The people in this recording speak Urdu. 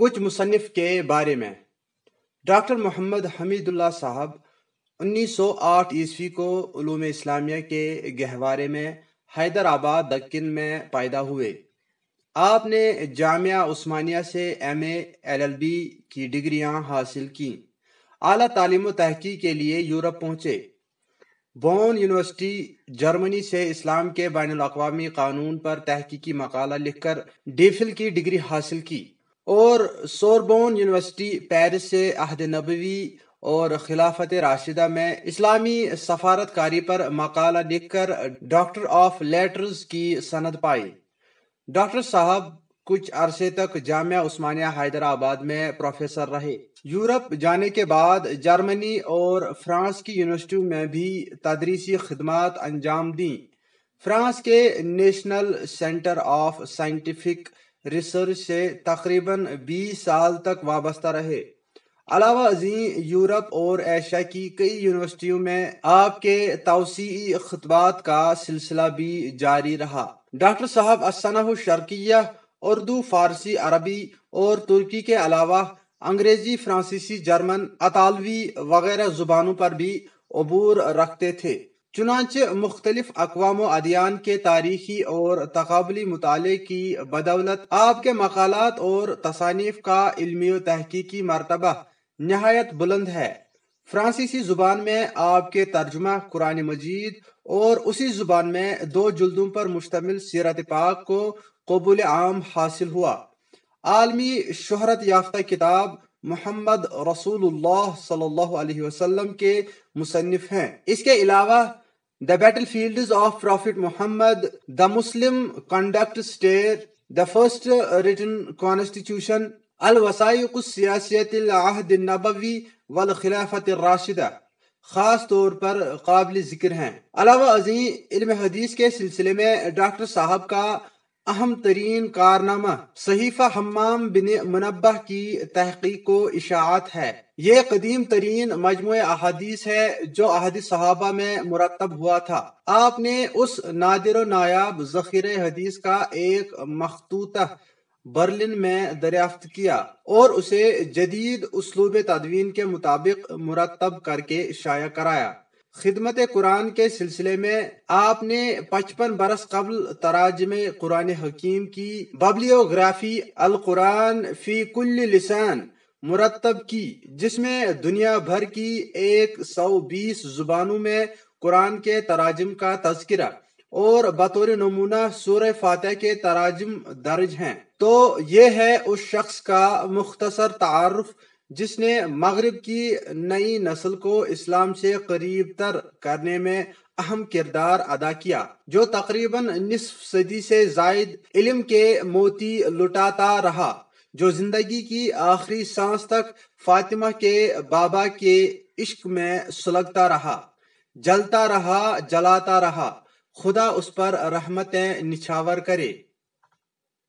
کچھ مصنف کے بارے میں۔ ڈاکٹر محمد حمید اللہ صاحب انیس سو آٹھ عیسوی کو علوم اسلامیہ کے گہوارے میں حیدرآباد، دکن میں پیدا ہوئے۔ آپ نے جامعہ عثمانیہ سے M A, L L B کی ڈگریاں حاصل کیں۔ اعلیٰ تعلیم و تحقیق کے لیے یورپ پہنچے۔ بون یونیورسٹی، جرمنی سے اسلام کے بین الاقوامی قانون پر تحقیقی مقالہ لکھ کر ڈیفل کی ڈگری حاصل کی۔ اور سوربون یونیورسٹی پیرس سے عہد نبوی اور خلافت راشدہ میں اسلامی سفارت کاری پر مقالہ لکھ کر ڈاکٹر آف لیٹرز کی سند پائی۔ ڈاکٹر صاحب کچھ عرصے تک جامعہ عثمانیہ حیدرآباد میں پروفیسر رہے۔ یورپ جانے کے بعد جرمنی اور فرانس کی یونیورسٹیوں میں بھی تدریسی خدمات انجام دیں۔ فرانس کے national centre of scientific research سے تقریباً بیس سال تک وابستہ رہے۔ علاوہ ازیں یورپ اور ایشیا کی کئی یونیورسٹیوں میں آپ کے توسیعی خطبات کا سلسلہ بھی جاری رہا۔ ڈاکٹر صاحب اسنہ شرکیہ اردو، فارسی، عربی اور ترکی کے علاوہ انگریزی، فرانسیسی، جرمن، اطالوی وغیرہ زبانوں پر بھی عبور رکھتے تھے۔ چنانچہ مختلف اقوام و ادیان کے تاریخی اور تقابلی مطالعے کی بدولت، آپ کے مقالات اور تصانیف کا علمی و تحقیقی مرتبہ نہایت بلند ہے۔ فرانسیسی زبان میں آپ کے ترجمہ قرآن مجید اور اسی زبان میں دو جلدوں پر مشتمل سیرت پاک کو قبول عام حاصل ہوا۔ عالمی شہرت یافتہ کتاب محمد رسول اللہ صلی اللہ علیہ وسلم کے مصنف ہیں۔ اس کے علاوہ the battle fields of prophet Muhammad the Muslim conduct state the first written constitution الوسائق السیاسیت العہد النبوی والخلافت الراشدہ خاص طور پر قابل ذکر ہیں۔ علاوہ ازیں علم حدیث کے سلسلے میں ڈاکٹر صاحب کا اہم ترین کارنامہ صحیفہ حمام بن منبہ کی تحقیق و اشاعت ہے۔ یہ قدیم ترین مجموعہ احادیث ہے جو احادیث صحابہ میں مرتب ہوا تھا۔ آپ نے اس نادر و نایاب ذخیرہ حدیث کا ایک مخطوطہ برلن میں دریافت کیا اور اسے جدید اسلوب تدوین کے مطابق مرتب کر کے شائع کرایا۔ خدمت قرآن کے سلسلے میں آپ نے پچپن برس قبل تراجم قرآن حکیم کی ببلیوگرافی القرآن فی کل لسان مرتب کی، جس میں دنیا بھر کی ایک سو بیس زبانوں میں قرآن کے تراجم کا تذکرہ اور بطور نمونہ سورہ فاتح کے تراجم درج ہیں۔ تو یہ ہے اس شخص کا مختصر تعارف جس نے مغرب کی نئی نسل کو اسلام سے قریب تر کرنے میں اہم کردار ادا کیا، جو تقریباً نصف صدی سے زائد علم کے موتی لٹاتا رہا، جو زندگی کی آخری سانس تک فاطمہ کے بابا کے عشق میں سلگتا رہا، جلتا رہا، جلاتا رہا، خدا اس پر رحمتیں نچھاور کرے۔